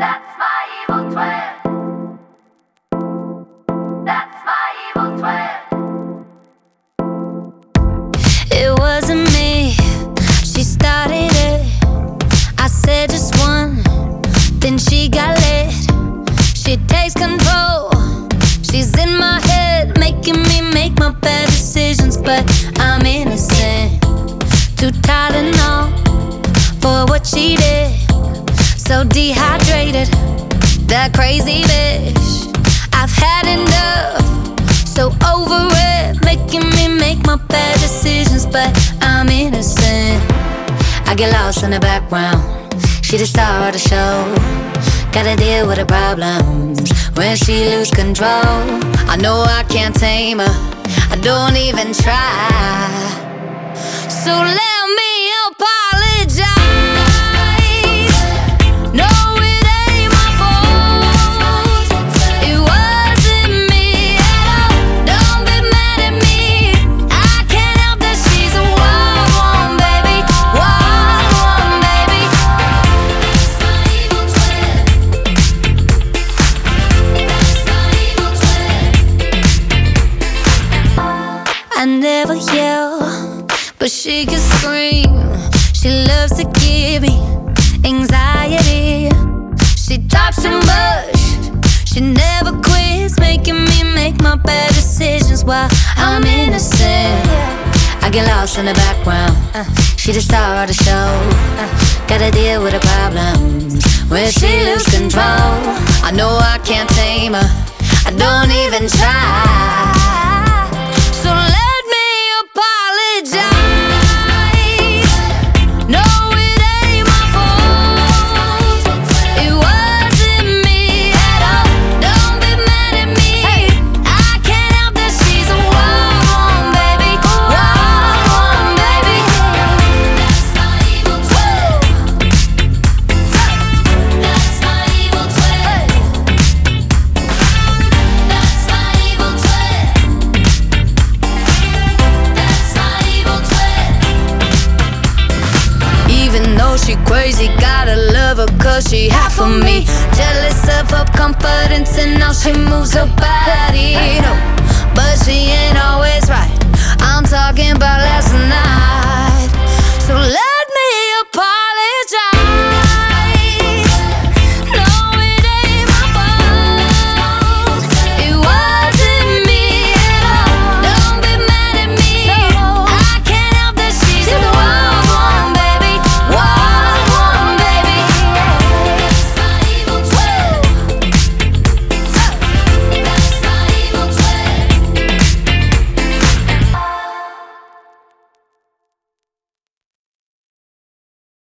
That's my evil twin. That's my evil twin. It wasn't me, she started it. I said just one, then she got lit. She takes control, she's in my head, making me make my bad decisions. But I'm innocent, too tired and all for what she did. So dehydrated, that crazy bitch. I've had enough, so over it, making me make my bad decisions. But I'm innocent. I get lost in the background. She the star of the show. Gotta deal with her problems when she lose control. I know I can't tame her. I don't even try. So let but she can scream. She loves to give me anxiety. She talks too much. She never quits, making me make my bad decisions while I'm innocent. I get lost in the background. She the star of the show. Gotta deal with her problems when she lose control. I know I can't tame her. I don't even try. Crazy, gotta love her cause she half of me. Jealous of her confidence and how she moves her body. No, but she ain't always right. I'm talking about last night. So let